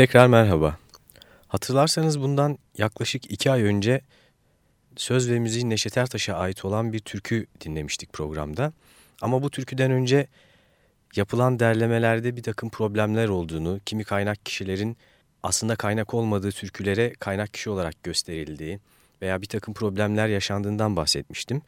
Tekrar merhaba. Hatırlarsanız bundan yaklaşık iki ay önce söz ve müziğin Neşet Ertaş'a ait olan bir türkü dinlemiştik programda. Ama bu türküden önce yapılan derlemelerde bir takım problemler olduğunu, kimi kaynak kişilerin aslında kaynak olmadığı türkülere kaynak kişi olarak gösterildiği veya bir takım problemler yaşandığından bahsetmiştim.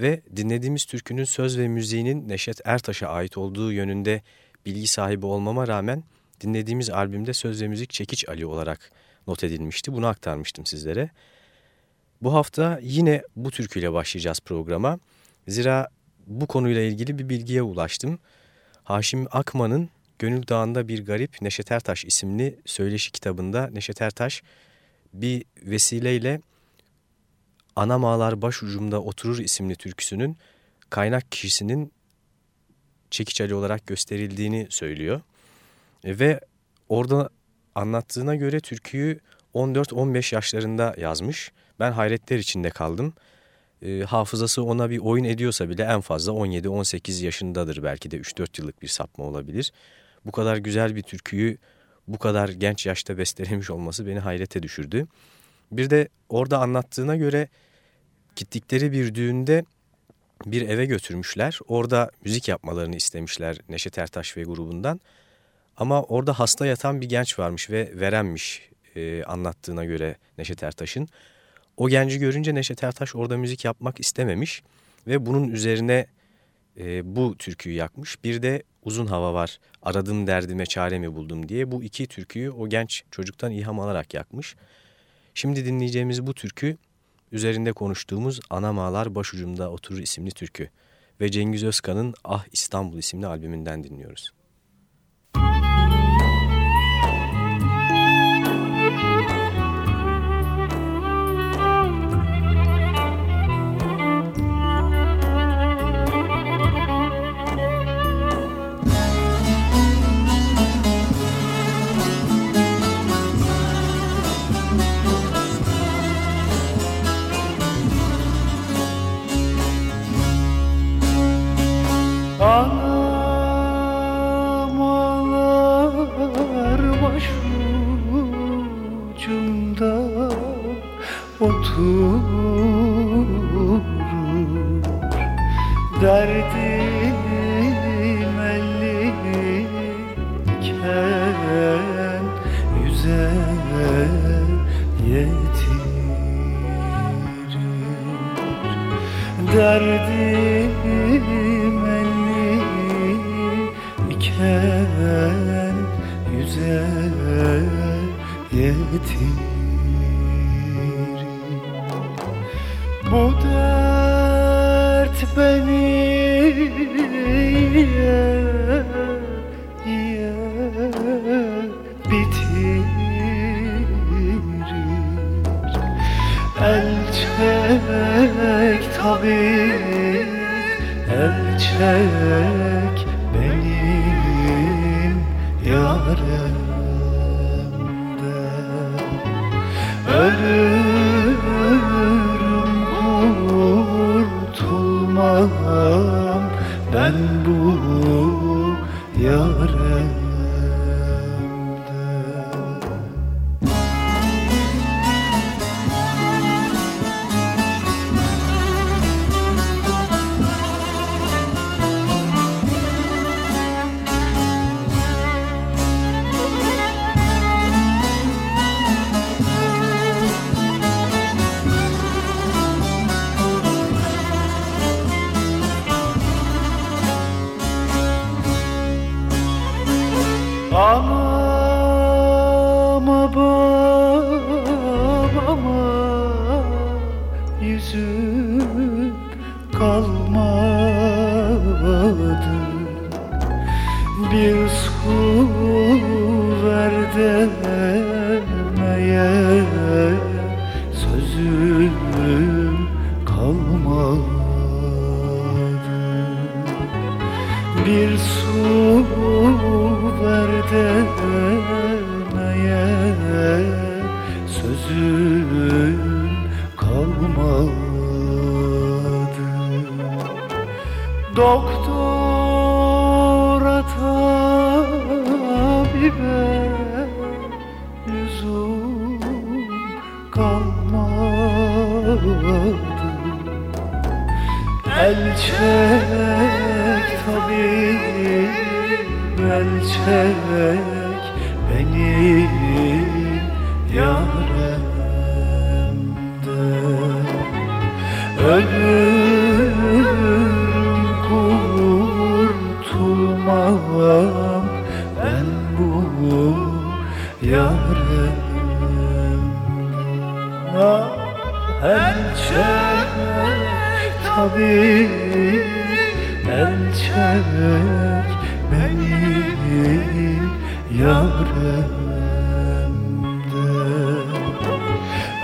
Ve dinlediğimiz türkünün söz ve müziğinin Neşet Ertaş'a ait olduğu yönünde bilgi sahibi olmama rağmen dinlediğimiz albümde söz müzik Çekiç Ali olarak not edilmişti. Bunu aktarmıştım sizlere. Bu hafta yine bu türküyle başlayacağız programa. Zira bu konuyla ilgili bir bilgiye ulaştım. Haşim Akman'ın Gönül Dağı'nda Bir Garip Neşet Ertaş isimli söyleşi kitabında Neşet Ertaş bir vesileyle Anam Ağlar Başucumda Oturur isimli türküsünün kaynak kişisinin Çekiç Ali olarak gösterildiğini söylüyor. Ve orada anlattığına göre türküyü 14-15 yaşlarında yazmış. Ben hayretler içinde kaldım. E, hafızası ona bir oyun ediyorsa bile en fazla 17-18 yaşındadır belki de 3-4 yıllık bir sapma olabilir. Bu kadar güzel bir türküyü bu kadar genç yaşta bestelemiş olması beni hayrete düşürdü. Bir de orada anlattığına göre gittikleri bir düğünde bir eve götürmüşler. Orada müzik yapmalarını istemişler Neşet Ertaş ve grubundan. Ama orada hasta yatan bir genç varmış ve verenmiş e, anlattığına göre Neşet Ertaş'ın. O genci görünce Neşet Ertaş orada müzik yapmak istememiş ve bunun üzerine e, bu türküyü yakmış. Bir de uzun hava var aradım derdime çare mi buldum diye bu iki türküyü o genç çocuktan ilham alarak yakmış. Şimdi dinleyeceğimiz bu türkü üzerinde konuştuğumuz Anam Ağlar Başucumda Oturur isimli türkü ve Cengiz Özkan'ın Ah İstanbul isimli albümünden dinliyoruz. Derdim elliyken yüze yetirir Derdim elliyken yüze yetirir çek tabi El çek benim yarımdan Ölüm para El çek beni yarımdan Ölürüm kurtulmam ben bu yarımdan ah, El çek tabi El yarımdan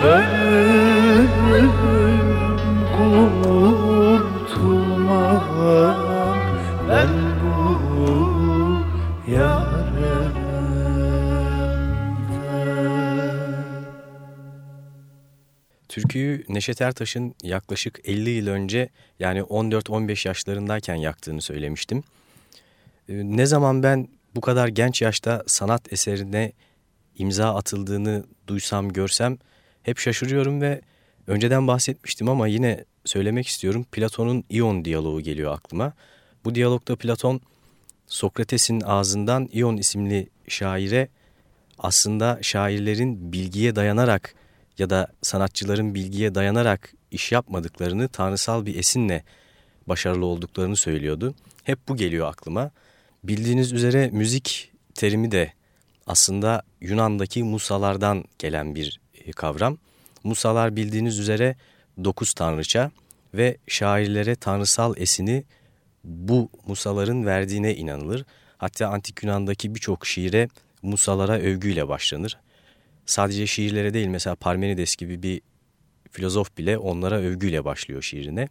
Ölüm kurtulmam ben bu Türküyü Neşet Ertaş'ın yaklaşık 50 yıl önce yani 14-15 yaşlarındayken yaktığını söylemiştim. Ee, ne zaman ben bu kadar genç yaşta sanat eserine imza atıldığını duysam görsem hep şaşırıyorum ve önceden bahsetmiştim ama yine söylemek istiyorum. Platon'un İon diyaloğu geliyor aklıma. Bu diyalogda Platon Sokrates'in ağzından İon isimli şaire aslında şairlerin bilgiye dayanarak ya da sanatçıların bilgiye dayanarak iş yapmadıklarını tanrısal bir esinle başarılı olduklarını söylüyordu. Hep bu geliyor aklıma. Bildiğiniz üzere müzik terimi de aslında Yunan'daki musalardan gelen bir e, kavram. Musalar bildiğiniz üzere dokuz tanrıça ve şairlere tanrısal esini bu musaların verdiğine inanılır. Hatta antik Yunan'daki birçok şiire musalara övgüyle başlanır. Sadece şiirlere değil mesela Parmenides gibi bir filozof bile onlara övgüyle başlıyor şiirine.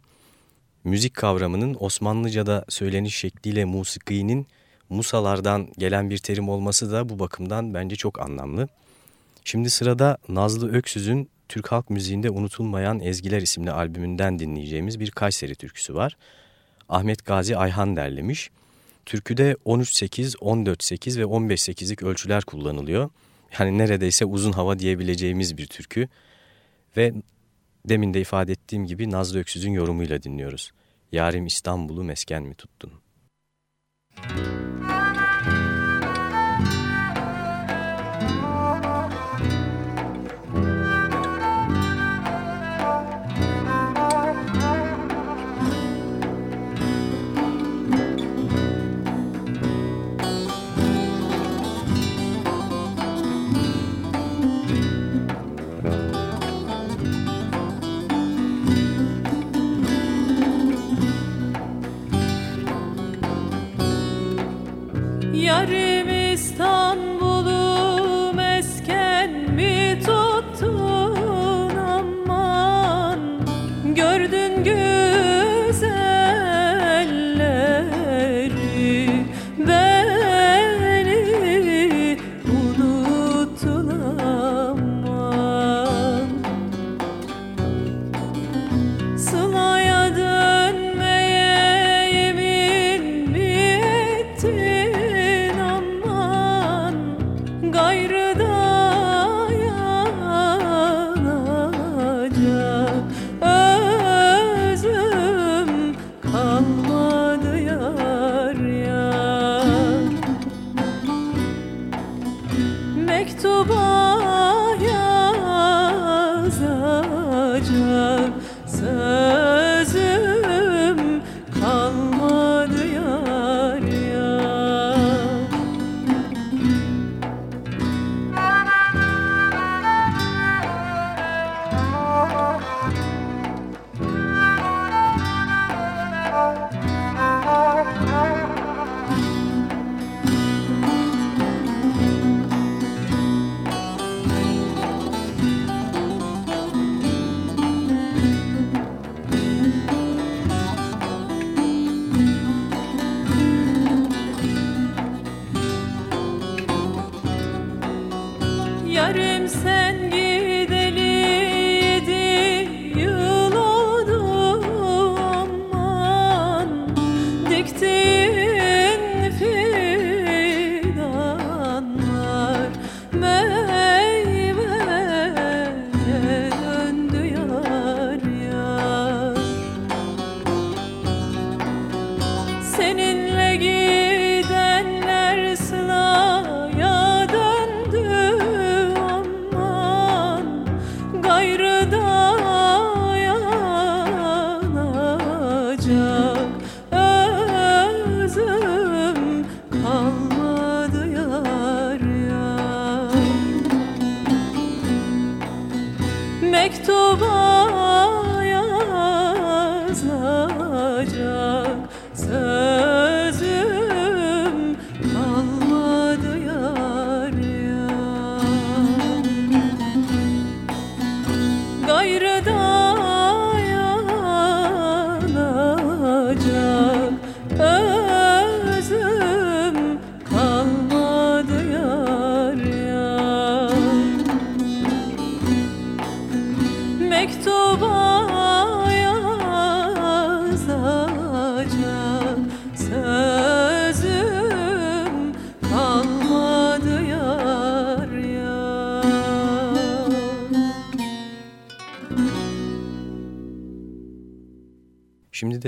Müzik kavramının Osmanlıca'da söyleniş şekliyle musikinin Musalardan gelen bir terim olması da bu bakımdan bence çok anlamlı. Şimdi sırada Nazlı Öksüz'ün Türk halk müziğinde unutulmayan Ezgiler isimli albümünden dinleyeceğimiz bir Kayseri türküsü var. Ahmet Gazi Ayhan derlemiş. Türküde 13-8, 14-8 ve 15-8'lik ölçüler kullanılıyor. Yani neredeyse uzun hava diyebileceğimiz bir türkü. Ve demin de ifade ettiğim gibi Nazlı Öksüz'ün yorumuyla dinliyoruz. Yarim İstanbul'u mesken mi tuttun? Müzik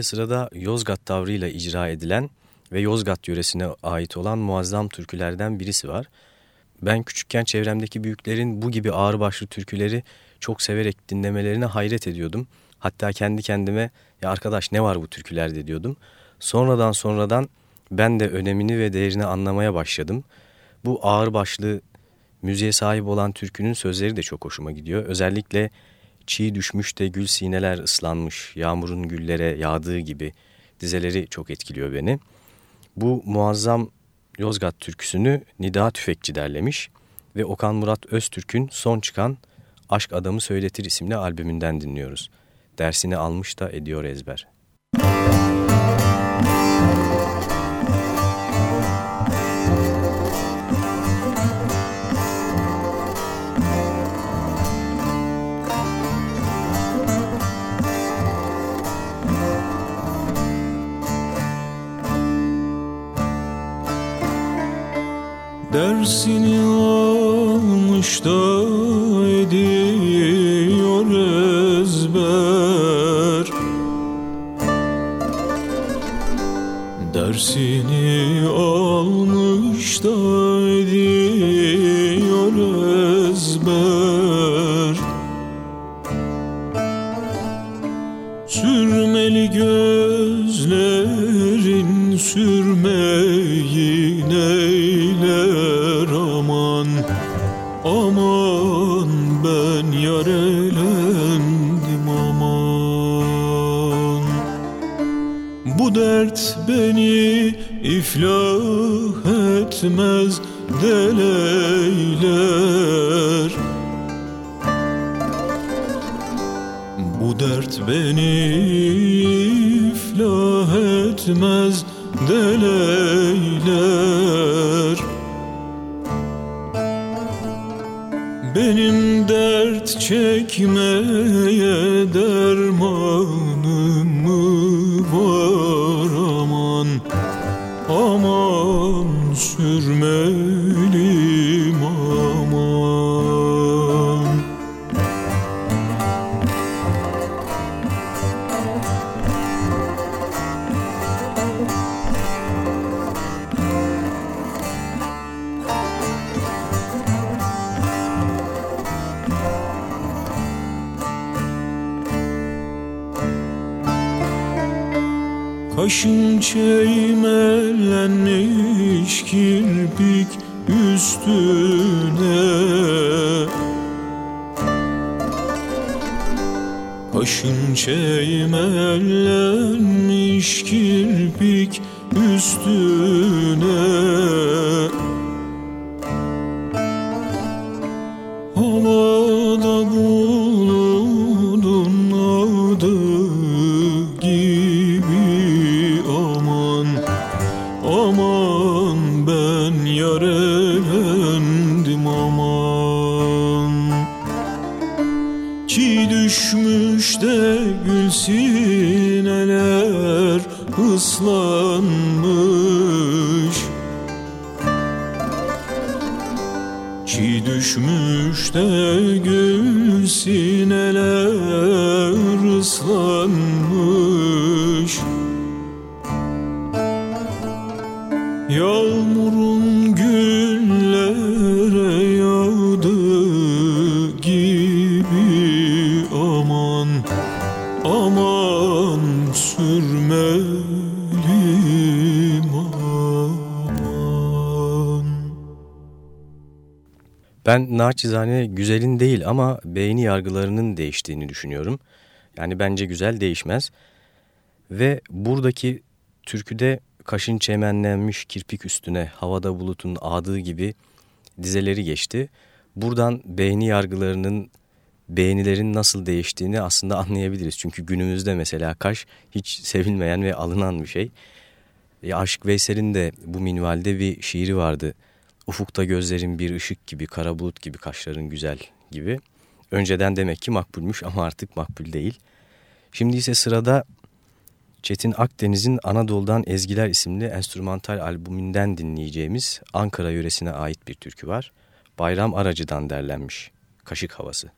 De sırada Yozgat tavrıyla icra edilen ve Yozgat yöresine ait olan muazzam türkülerden birisi var. Ben küçükken çevremdeki büyüklerin bu gibi ağırbaşlı türküleri çok severek dinlemelerine hayret ediyordum. Hatta kendi kendime ya arkadaş ne var bu türkülerde diyordum. Sonradan sonradan ben de önemini ve değerini anlamaya başladım. Bu ağırbaşlı müziğe sahip olan türkünün sözleri de çok hoşuma gidiyor. Özellikle Çiğ düşmüş de gül sineler ıslanmış, yağmurun güllere yağdığı gibi dizeleri çok etkiliyor beni. Bu muazzam Yozgat türküsünü Nida Tüfekçi derlemiş ve Okan Murat Öztürk'ün son çıkan Aşk Adamı Söyletir isimli albümünden dinliyoruz. Dersini almış da ediyor ezber. Kaşın çeymelenmiş kirpik üstüne. Kaşın çeymelenmiş naçizane güzelin değil ama beğeni yargılarının değiştiğini düşünüyorum. Yani bence güzel değişmez. Ve buradaki türküde kaşın çemenlenmiş kirpik üstüne havada bulutun ağdığı gibi dizeleri geçti. Buradan beğeni yargılarının, beğenilerin nasıl değiştiğini aslında anlayabiliriz. Çünkü günümüzde mesela kaş hiç sevilmeyen ve alınan bir şey. E, Aşık Veysel'in de bu minvalde bir şiiri vardı. Ufukta gözlerin bir ışık gibi, kara bulut gibi, kaşların güzel gibi. Önceden demek ki makbulmuş ama artık makbul değil. Şimdi ise sırada Çetin Akdeniz'in Anadolu'dan Ezgiler isimli enstrümantal albümünden dinleyeceğimiz Ankara yöresine ait bir türkü var. Bayram Aracı'dan derlenmiş. Kaşık Havası.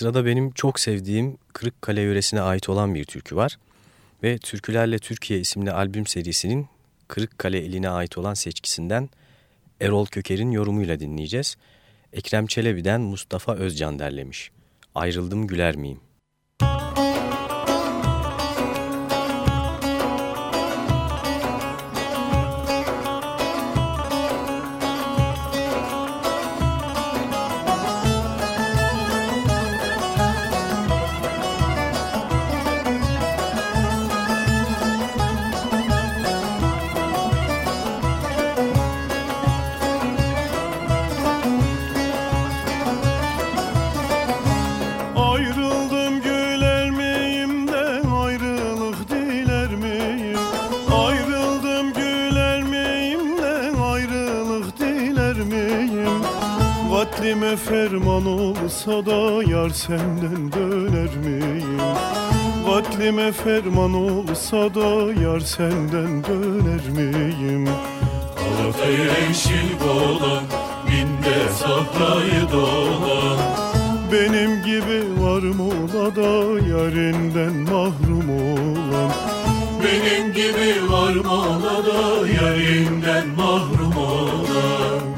Sırada benim çok sevdiğim Kırıkkale yöresine ait olan bir türkü var. Ve Türkülerle Türkiye isimli albüm serisinin Kırıkkale eline ait olan seçkisinden Erol Köker'in yorumuyla dinleyeceğiz. Ekrem Çelebi'den Mustafa Özcan derlemiş. Ayrıldım güler miyim? Yar senden döner miyim? Vatlime ferman olsa da yar senden döner miyim? Galata'yı yeşil boğulan, binde sahrayı dolan Benim gibi var mı ola da yarinden mahrum olan Benim gibi var mı ola da yarinden mahrum olan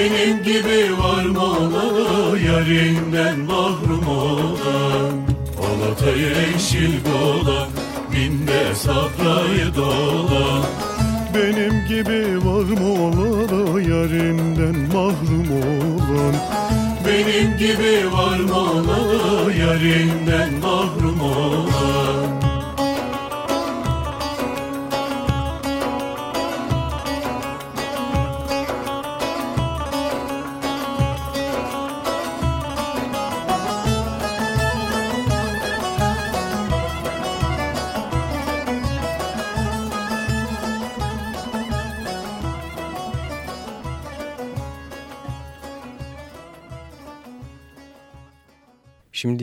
Benim gibi var mı ola yarinden mahrum olan. Alatayı yeşil boğulan Binde sahrayı dolan Benim gibi var mı ola da yarinden mahrum olan. Benim gibi var mı ola da yarinden mahrum olan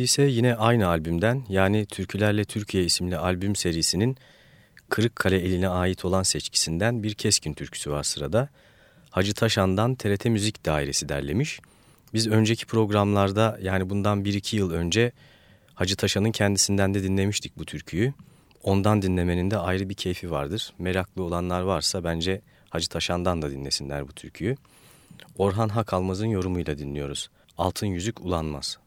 ise yine aynı albümden yani Türkülerle Türkiye isimli albüm serisinin Kırıkkale eline ait olan seçkisinden bir keskin türküsü var sırada. Hacı Taşan'dan TRT Müzik Dairesi derlemiş. Biz önceki programlarda yani bundan 1-2 yıl önce Hacı Taşan'ın kendisinden de dinlemiştik bu türküyü. Ondan dinlemenin de ayrı bir keyfi vardır. Meraklı olanlar varsa bence Hacı Taşan'dan da dinlesinler bu türküyü. Orhan Hakalmaz'ın yorumuyla dinliyoruz. Altın yüzük ulanmaz.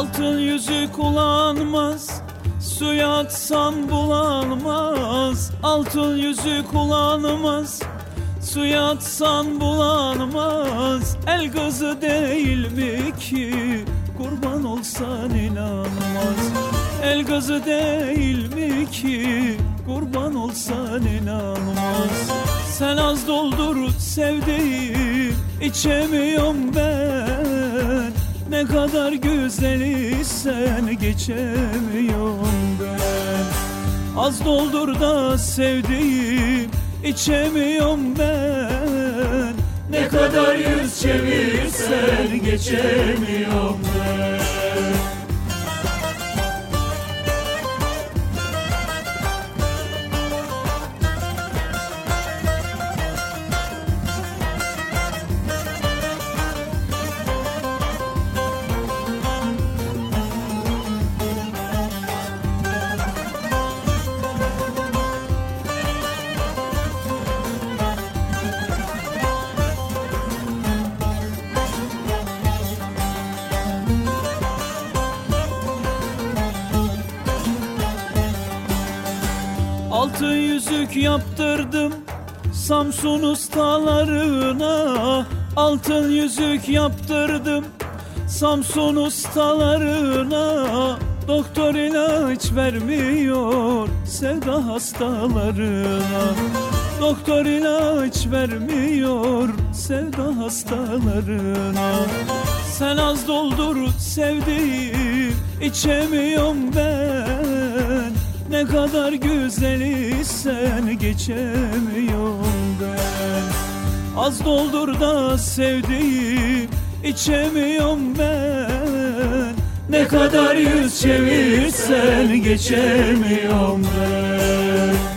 Altın yüzü kullanmaz Suya atsan bulanmaz. Altın yüzü kullanmaz Suya atsan bulanmaz. El kızı değil mi ki? Kurban olsan inanmaz. El gazı değil mi ki? Kurban olsan inanmaz. Sen az doldur sevdiğim içemiyorum ben Ne kadar güzeli sen geçemiyorum ben. Az doldur da sevdiğim içemiyorum ben. Ne kadar yüz çevirsen geçemiyorum Samsun ustalarına Altın yüzük yaptırdım. Samsun ustalarına Doktor ilaç vermiyor Sevda hastalarına. Doktor ilaç vermiyor Sevda hastalarına. Sen az doldur sevdiğim içemiyorum ben. Ne kadar güzeli sen geçemiyorum ben Az doldur da sevdiğim içemiyorum ben. Ne kadar yüz çevirsen geçemiyorum ben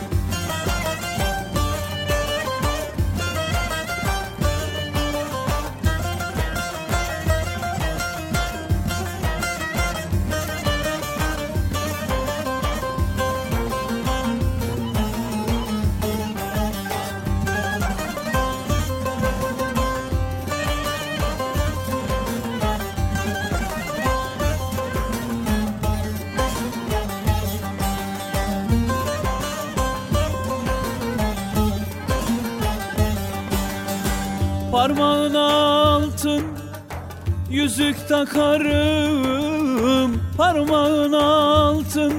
takarım Parmağına altın.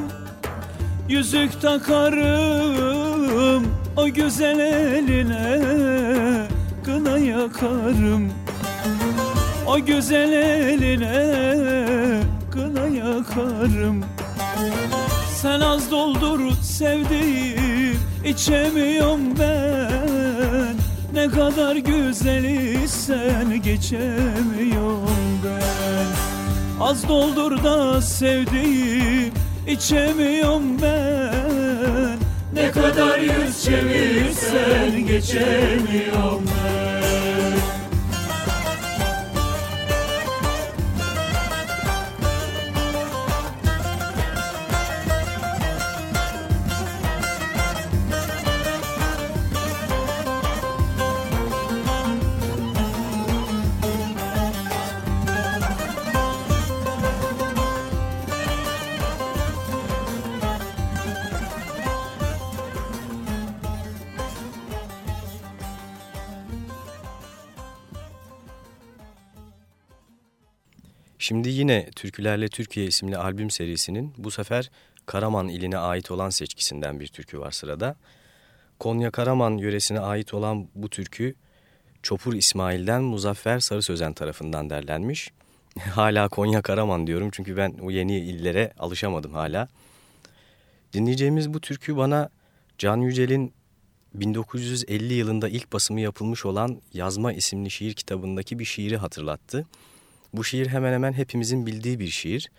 Yüzük takarım O güzel eline kına yakarım. O güzel eline kına yakarım. Sen az doldur sevdiğim içemiyorum ben ne kadar güzeli sen geçemiyorum ben. Az doldur da sevdiğim içemiyorum ben. Ne kadar yüz çevirsen geçemiyorum ben yine Türkülerle Türkiye isimli albüm serisinin bu sefer Karaman iline ait olan seçkisinden bir türkü var sırada. Konya Karaman yöresine ait olan bu türkü Çopur İsmail'den Muzaffer Sarı Sözen tarafından derlenmiş. hala Konya Karaman diyorum çünkü ben o yeni illere alışamadım hala. Dinleyeceğimiz bu türkü bana Can Yücel'in 1950 yılında ilk basımı yapılmış olan Yazma isimli şiir kitabındaki bir şiiri hatırlattı. Bu şiir hemen hemen hepimizin bildiği bir şiir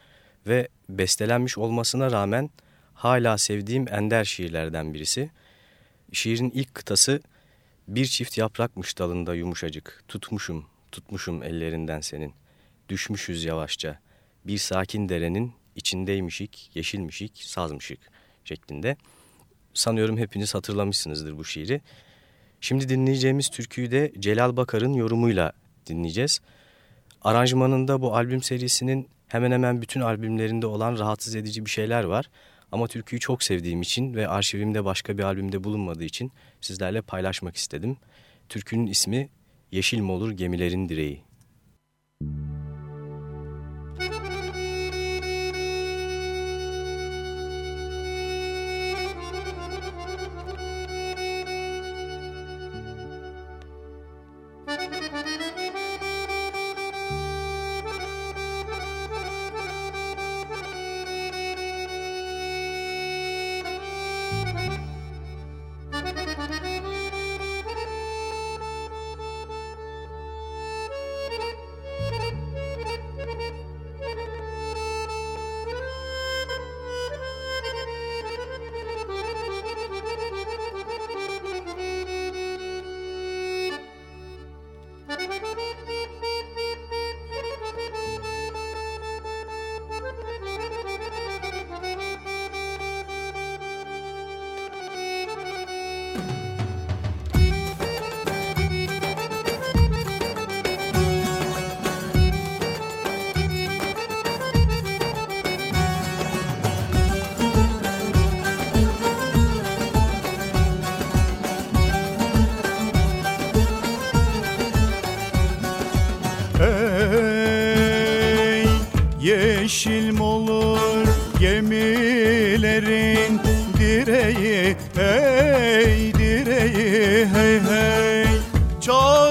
ve bestelenmiş olmasına rağmen hala sevdiğim ender şiirlerden birisi. Şiirin ilk kıtası bir çift yaprakmış dalında yumuşacık, tutmuşum, tutmuşum ellerinden senin. Düşmüşüz yavaşça, bir sakin derenin içindeymişik, yeşilmişik, sazmışık şeklinde. Sanıyorum hepiniz hatırlamışsınızdır bu şiiri. Şimdi dinleyeceğimiz türküyü de Celal Bakar'ın yorumuyla dinleyeceğiz. Aranjmanında bu albüm serisinin hemen hemen bütün albümlerinde olan rahatsız edici bir şeyler var. Ama türküyü çok sevdiğim için ve arşivimde başka bir albümde bulunmadığı için sizlerle paylaşmak istedim. Türkünün ismi Yeşil Molur Gemilerin Direği. Müzik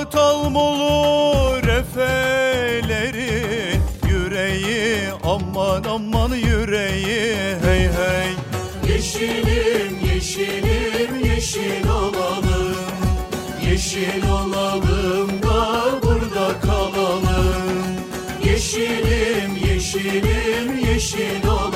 Çatal mı olur efelerin yüreği Aman aman yüreği hey hey. Yeşilim yeşilim yeşil olalım. Yeşil olalım da burada kalalım. Yeşilim yeşilim yeşil olalım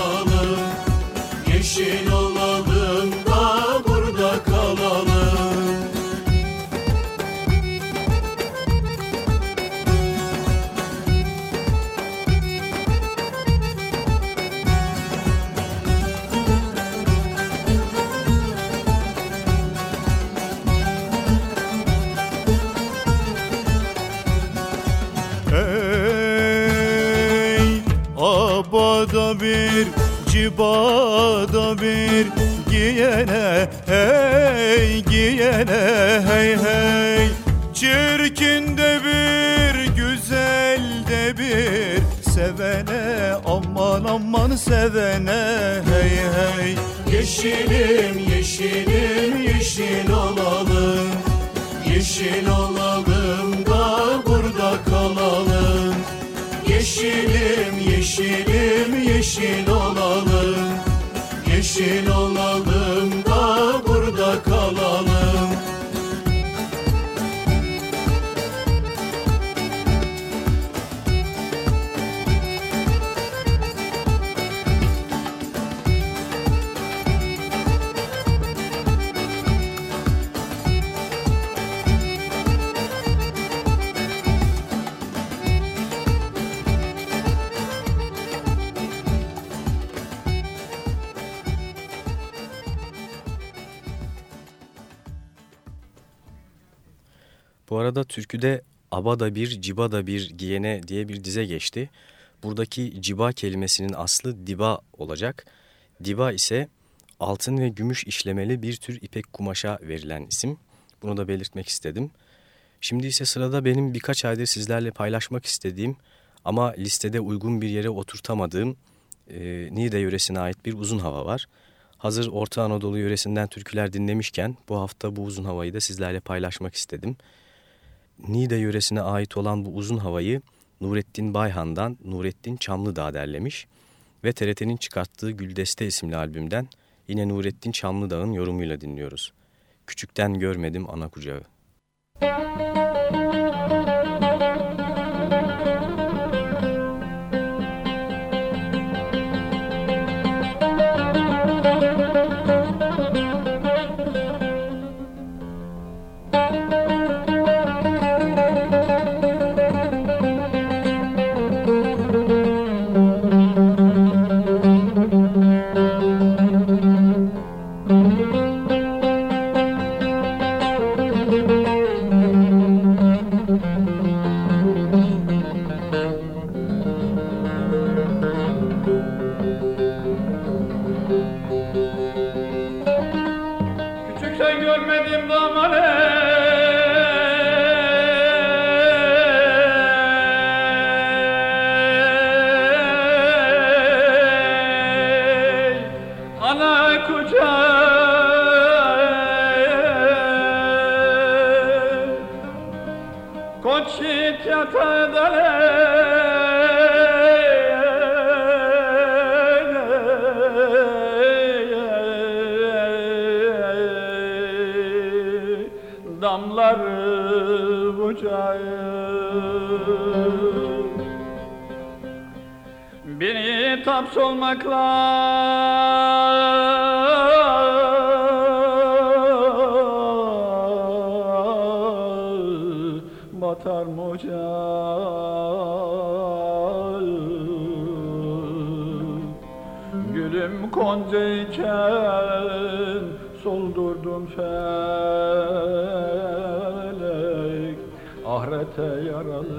giyene hey giyene hey hey. Çirkin de bir güzel de bir sevene aman aman sevene hey hey. Yeşilim yeşilim yeşil olalım. Yeşil olalım da burada kalalım. Yeşilim yeşilim yeşil olalım. Yeşil olalım Arada türküde abada bir, cibada bir giyene diye bir dize geçti. Buradaki ciba kelimesinin aslı diba olacak. Diba ise altın ve gümüş işlemeli bir tür ipek kumaşa verilen isim. Bunu da belirtmek istedim. Şimdi ise sırada benim birkaç aydır sizlerle paylaşmak istediğim ama listede uygun bir yere oturtamadığım e, Niğde yöresine ait bir uzun hava var. Hazır Orta Anadolu yöresinden türküler dinlemişken bu hafta bu uzun havayı da sizlerle paylaşmak istedim. Niğde yöresine ait olan bu uzun havayı Nurettin Bayhan'dan Nurettin Çamlıdağ derlemiş ve TRT'nin çıkarttığı Güldeste isimli albümden yine Nurettin Çamlıdağ'ın yorumuyla dinliyoruz. Küçükten görmedim ana kucağı. Küçükten Beni taps olmakla batar mocağı Gülüm koncayken soldurdum felek. Ahirete yaralı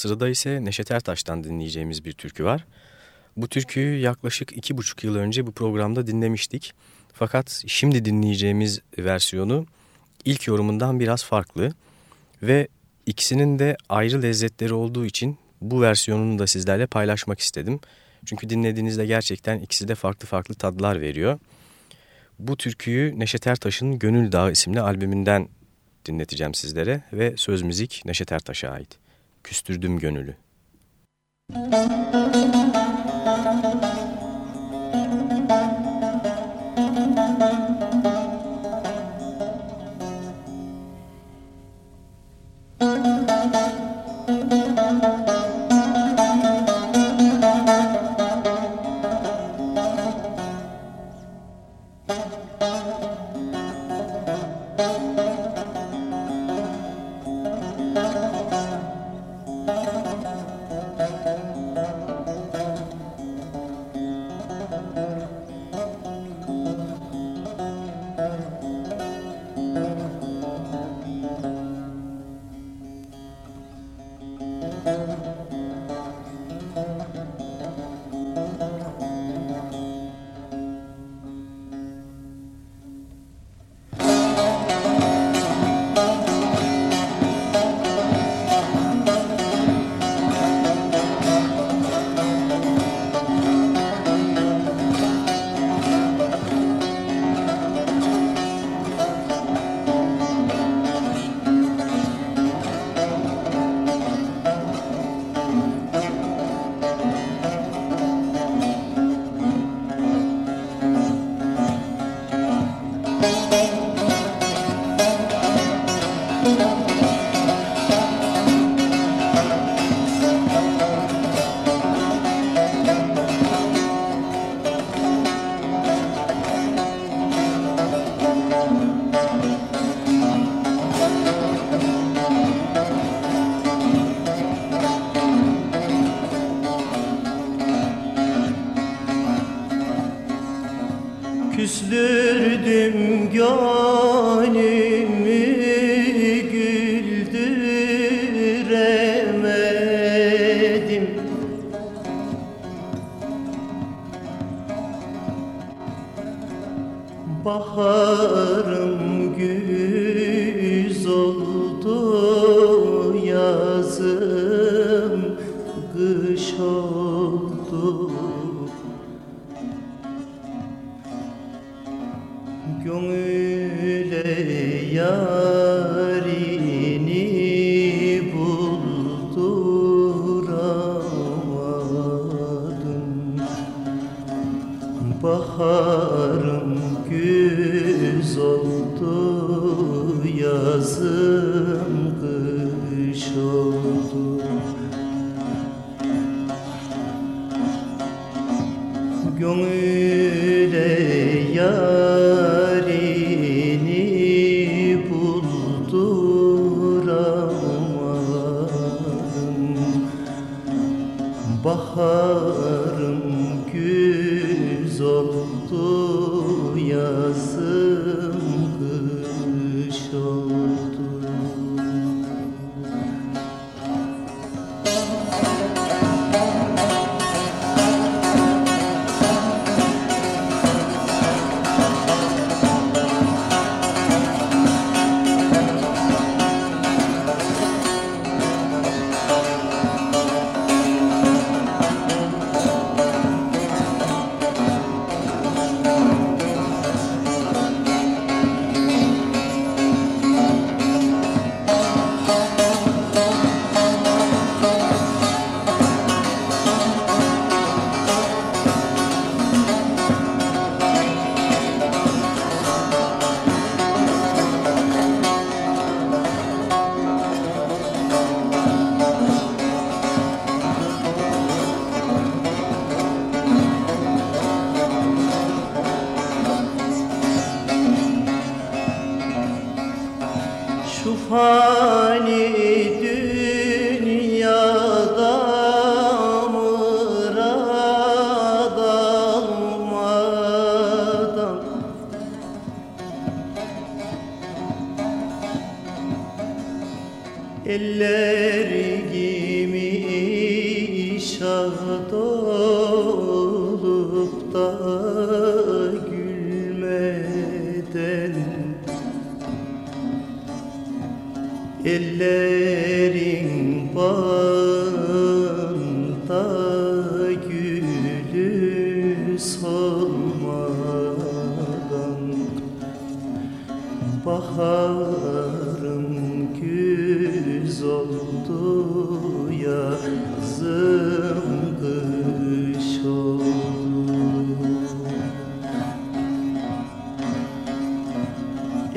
Sırada ise Neşet Ertaş'tan dinleyeceğimiz bir türkü var. Bu türküyü yaklaşık iki buçuk yıl önce bu programda dinlemiştik. Fakat şimdi dinleyeceğimiz versiyonu ilk yorumundan biraz farklı ve ikisinin de ayrı lezzetleri olduğu için bu versiyonunu da sizlerle paylaşmak istedim. Çünkü dinlediğinizde gerçekten ikisi de farklı farklı tadlar veriyor. Bu türküyü Neşet Ertaş'ın Gönül Dağı isimli albümünden dinleteceğim sizlere ve söz müzik Neşet Ertaş'a ait. Küstürdüm Gönül'ü. Müzik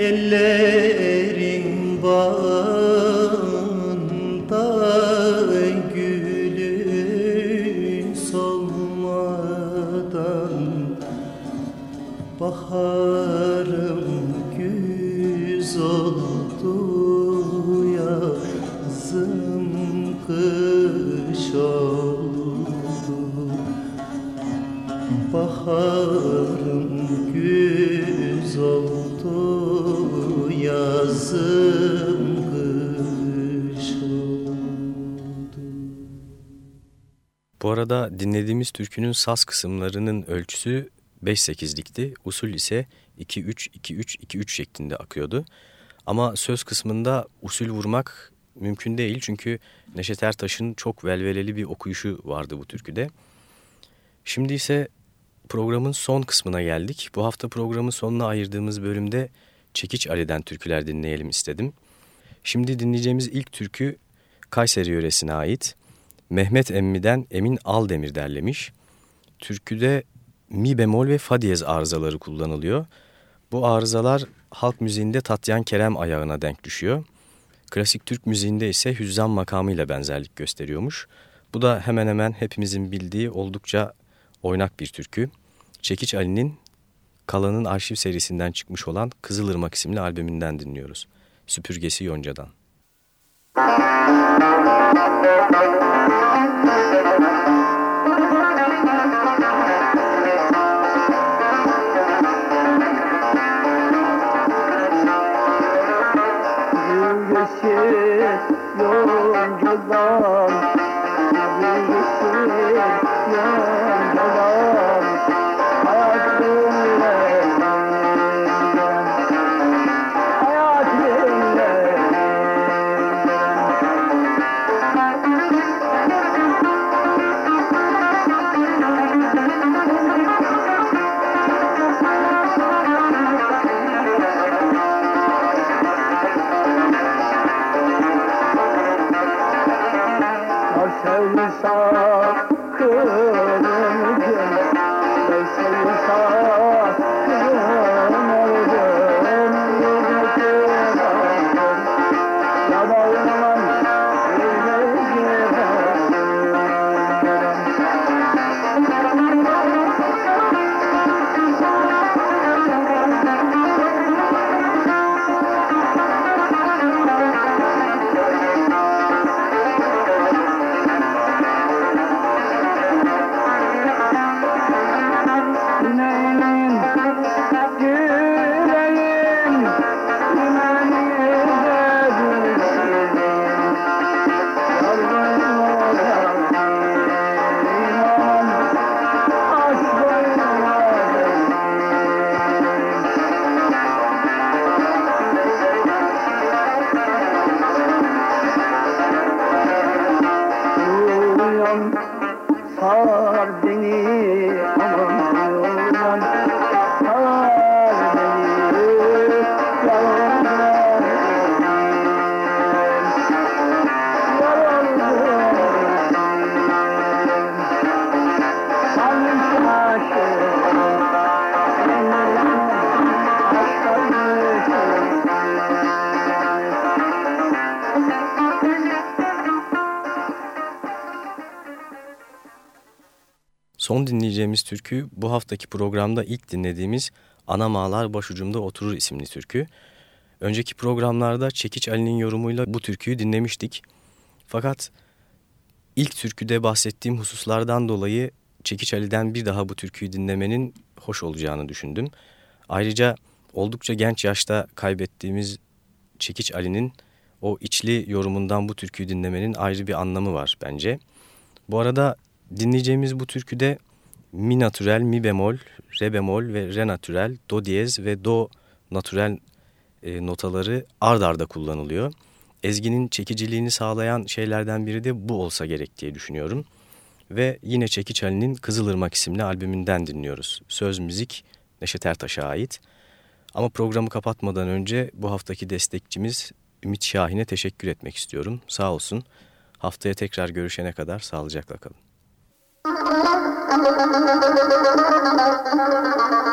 ellerim arada dinlediğimiz türkünün saz kısımlarının ölçüsü 5-8'likti. Usul ise 2-3-2-3-2-3 şeklinde akıyordu. Ama söz kısmında usul vurmak mümkün değil. Çünkü Neşet Ertaş'ın çok velveleli bir okuyuşu vardı bu türküde. Şimdi ise programın son kısmına geldik. Bu hafta programın sonuna ayırdığımız bölümde Çekiç Ali'den türküler dinleyelim istedim. Şimdi dinleyeceğimiz ilk türkü Kayseri yöresine ait. Mehmet Emmi'den Emin Aldemir derlemiş. Türküde mi bemol ve fa diyez arızaları kullanılıyor. Bu arızalar halk müziğinde Tatyan Kerem ayağına denk düşüyor. Klasik Türk müziğinde ise hüzzam makamıyla benzerlik gösteriyormuş. Bu da hemen hemen hepimizin bildiği oldukça oynak bir türkü. Çekiç Ali'nin Kalan'ın arşiv serisinden çıkmış olan Kızılırmak isimli albümünden dinliyoruz. Süpürgesi Yonca'dan. Gülgesi sar beni Son dinleyeceğimiz türkü bu haftaki programda ilk dinlediğimiz Ana Mağlar Başucumda Oturur isimli türkü. Önceki programlarda Çekiç Ali'nin yorumuyla bu türküyü dinlemiştik. Fakat ilk türküde bahsettiğim hususlardan dolayı Çekiç Ali'den bir daha bu türküyü dinlemenin hoş olacağını düşündüm. Ayrıca oldukça genç yaşta kaybettiğimiz Çekiç Ali'nin o içli yorumundan bu türküyü dinlemenin ayrı bir anlamı var bence. Bu arada Dinleyeceğimiz bu türküde mi natürel, mi bemol, re bemol ve re natürel, do diyez ve do natürel e, notaları ard arda kullanılıyor. Ezginin çekiciliğini sağlayan şeylerden biri de bu olsa gerek diye düşünüyorum. Ve yine Çekiç Ali'nin Kızılırmak isimli albümünden dinliyoruz. Söz müzik Neşet Ertaş'a ait. Ama programı kapatmadan önce bu haftaki destekçimiz Ümit Şahin'e teşekkür etmek istiyorum. Sağ olsun. Haftaya tekrar görüşene kadar sağlıcakla kalın. Thank you.